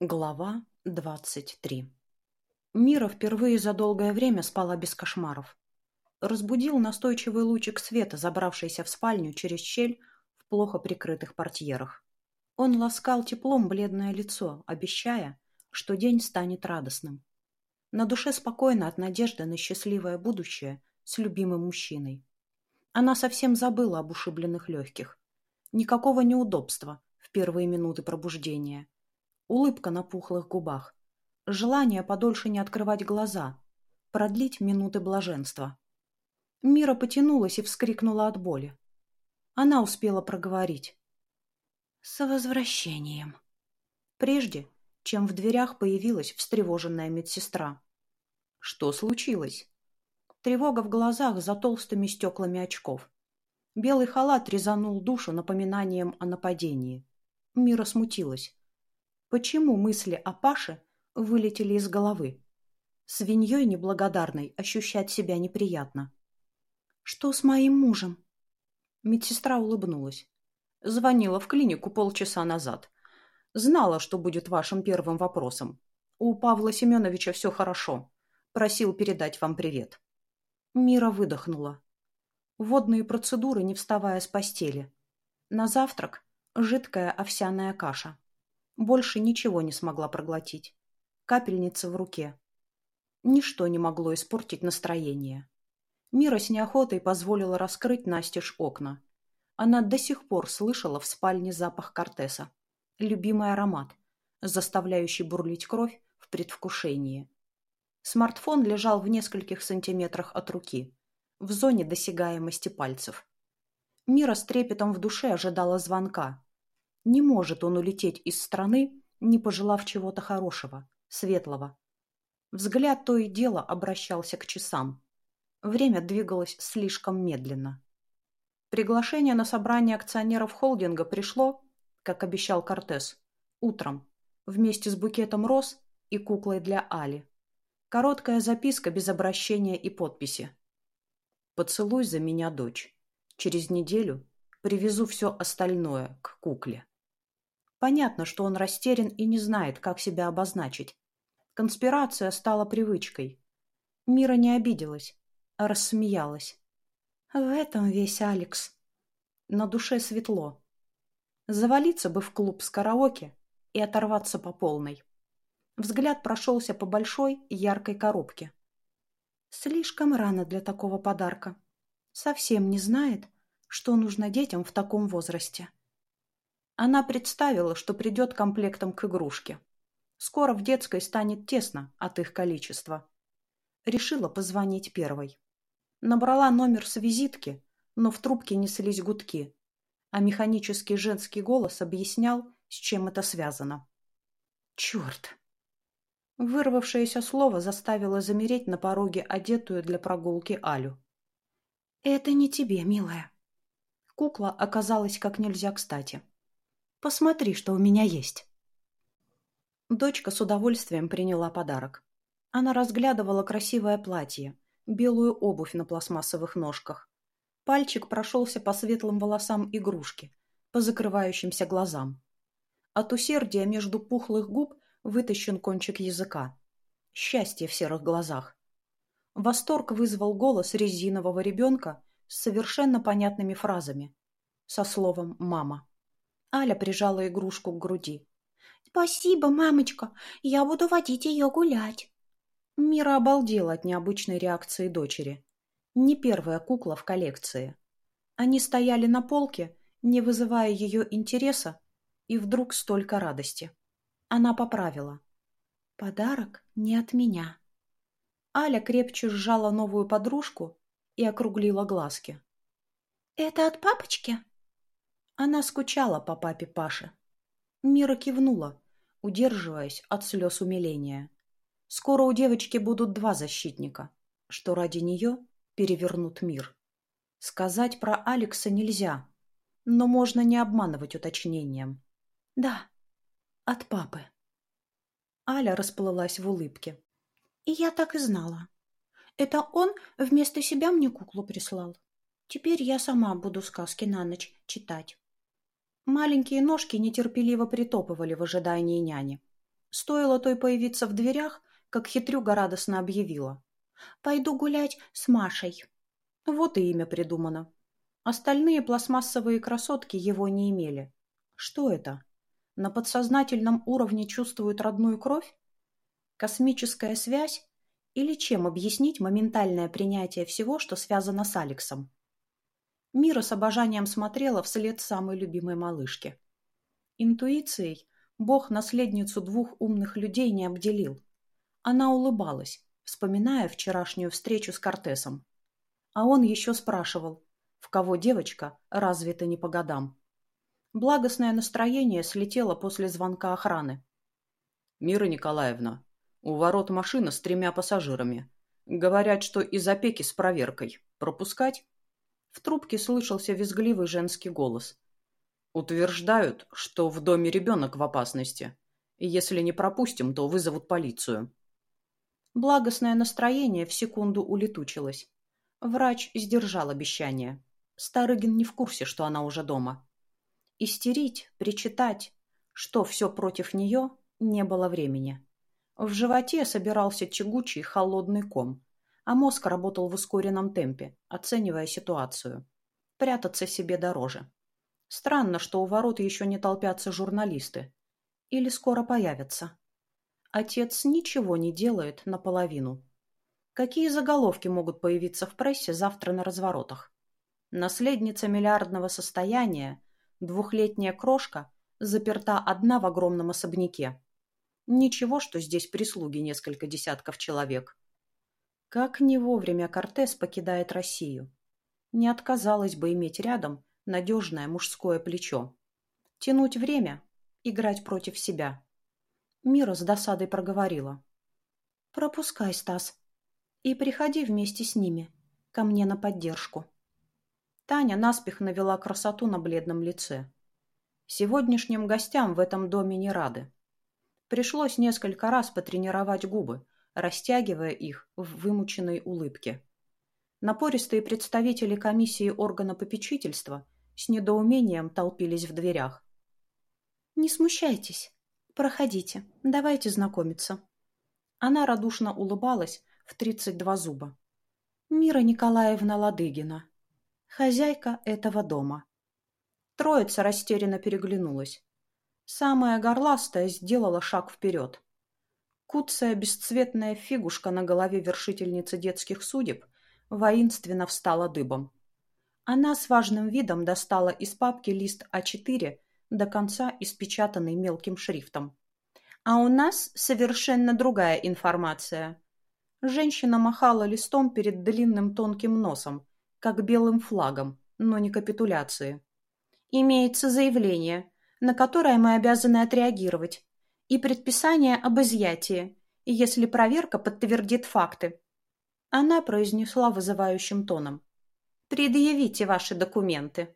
Глава двадцать три Мира впервые за долгое время спала без кошмаров. Разбудил настойчивый лучик света, забравшийся в спальню через щель в плохо прикрытых портьерах. Он ласкал теплом бледное лицо, обещая, что день станет радостным. На душе спокойно от надежды на счастливое будущее с любимым мужчиной. Она совсем забыла об ушибленных легких. Никакого неудобства в первые минуты пробуждения – улыбка на пухлых губах, желание подольше не открывать глаза, продлить минуты блаженства. Мира потянулась и вскрикнула от боли. Она успела проговорить. «С возвращением!» Прежде, чем в дверях появилась встревоженная медсестра. «Что случилось?» Тревога в глазах за толстыми стеклами очков. Белый халат резанул душу напоминанием о нападении. Мира смутилась. Почему мысли о Паше вылетели из головы? Свиньей неблагодарной ощущать себя неприятно. «Что с моим мужем?» Медсестра улыбнулась. Звонила в клинику полчаса назад. Знала, что будет вашим первым вопросом. У Павла Семеновича все хорошо. Просил передать вам привет. Мира выдохнула. Водные процедуры, не вставая с постели. На завтрак жидкая овсяная каша. Больше ничего не смогла проглотить. Капельница в руке. Ничто не могло испортить настроение. Мира с неохотой позволила раскрыть настежь окна. Она до сих пор слышала в спальне запах кортеса. Любимый аромат, заставляющий бурлить кровь в предвкушении. Смартфон лежал в нескольких сантиметрах от руки, в зоне досягаемости пальцев. Мира с трепетом в душе ожидала звонка, не может он улететь из страны, не пожелав чего-то хорошего, светлого. Взгляд то и дело обращался к часам. Время двигалось слишком медленно. Приглашение на собрание акционеров холдинга пришло, как обещал Кортес, утром, вместе с букетом роз и куклой для Али. Короткая записка без обращения и подписи. «Поцелуй за меня, дочь. Через неделю привезу все остальное к кукле». Понятно, что он растерян и не знает, как себя обозначить. Конспирация стала привычкой. Мира не обиделась, а рассмеялась. В этом весь Алекс. На душе светло. Завалиться бы в клуб с караоке и оторваться по полной. Взгляд прошелся по большой яркой коробке. Слишком рано для такого подарка. Совсем не знает, что нужно детям в таком возрасте. Она представила, что придет комплектом к игрушке. Скоро в детской станет тесно от их количества. Решила позвонить первой. Набрала номер с визитки, но в трубке неслись гудки, а механический женский голос объяснял, с чем это связано. «Черт!» Вырвавшееся слово заставило замереть на пороге одетую для прогулки Алю. «Это не тебе, милая». Кукла оказалась как нельзя кстати. Посмотри, что у меня есть. Дочка с удовольствием приняла подарок. Она разглядывала красивое платье, белую обувь на пластмассовых ножках. Пальчик прошелся по светлым волосам игрушки, по закрывающимся глазам. От усердия между пухлых губ вытащен кончик языка. Счастье в серых глазах. Восторг вызвал голос резинового ребенка с совершенно понятными фразами. Со словом «мама». Аля прижала игрушку к груди. «Спасибо, мамочка, я буду водить ее гулять». Мира обалдела от необычной реакции дочери. Не первая кукла в коллекции. Они стояли на полке, не вызывая ее интереса, и вдруг столько радости. Она поправила. «Подарок не от меня». Аля крепче сжала новую подружку и округлила глазки. «Это от папочки?» Она скучала по папе Паше. Мира кивнула, удерживаясь от слез умиления. Скоро у девочки будут два защитника, что ради нее перевернут мир. Сказать про Алекса нельзя, но можно не обманывать уточнением. Да, от папы. Аля расплылась в улыбке. И я так и знала. Это он вместо себя мне куклу прислал. Теперь я сама буду сказки на ночь читать. Маленькие ножки нетерпеливо притопывали в ожидании няни. Стоило той появиться в дверях, как хитрюга радостно объявила. «Пойду гулять с Машей». Вот и имя придумано. Остальные пластмассовые красотки его не имели. Что это? На подсознательном уровне чувствуют родную кровь? Космическая связь? Или чем объяснить моментальное принятие всего, что связано с Алексом? Мира с обожанием смотрела вслед самой любимой малышки. Интуицией Бог наследницу двух умных людей не обделил. Она улыбалась, вспоминая вчерашнюю встречу с Кортесом. А он еще спрашивал, в кого девочка развита не по годам. Благостное настроение слетело после звонка охраны. «Мира Николаевна, у ворот машина с тремя пассажирами. Говорят, что из опеки с проверкой. Пропускать?» В трубке слышался визгливый женский голос. «Утверждают, что в доме ребенок в опасности. И если не пропустим, то вызовут полицию». Благостное настроение в секунду улетучилось. Врач сдержал обещание. Старыгин не в курсе, что она уже дома. Истерить, причитать, что все против нее, не было времени. В животе собирался тягучий холодный ком, а мозг работал в ускоренном темпе, оценивая ситуацию. Прятаться себе дороже. Странно, что у ворот еще не толпятся журналисты. Или скоро появятся. Отец ничего не делает наполовину. Какие заголовки могут появиться в прессе завтра на разворотах? Наследница миллиардного состояния, двухлетняя крошка, заперта одна в огромном особняке. Ничего, что здесь прислуги несколько десятков человек. Как не вовремя Кортес покидает Россию. Не отказалась бы иметь рядом надежное мужское плечо. Тянуть время, играть против себя. Мира с досадой проговорила. «Пропускай, Стас, и приходи вместе с ними, ко мне на поддержку». Таня наспех навела красоту на бледном лице. Сегодняшним гостям в этом доме не рады. Пришлось несколько раз потренировать губы, растягивая их в вымученной улыбке. Напористые представители комиссии органа попечительства с недоумением толпились в дверях. «Не смущайтесь. Проходите. Давайте знакомиться». Она радушно улыбалась в тридцать два зуба. «Мира Николаевна Ладыгина, хозяйка этого дома. Троица растерянно переглянулась. Самая горластая сделала шаг вперед. Куцая бесцветная фигушка на голове вершительницы детских судеб воинственно встала дыбом. Она с важным видом достала из папки лист А4, до конца испечатанный мелким шрифтом. «А у нас совершенно другая информация». Женщина махала листом перед длинным тонким носом, как белым флагом, но не капитуляции. Имеется заявление, на которое мы обязаны отреагировать, и предписание об изъятии, если проверка подтвердит факты. Она произнесла вызывающим тоном. «Предъявите ваши документы».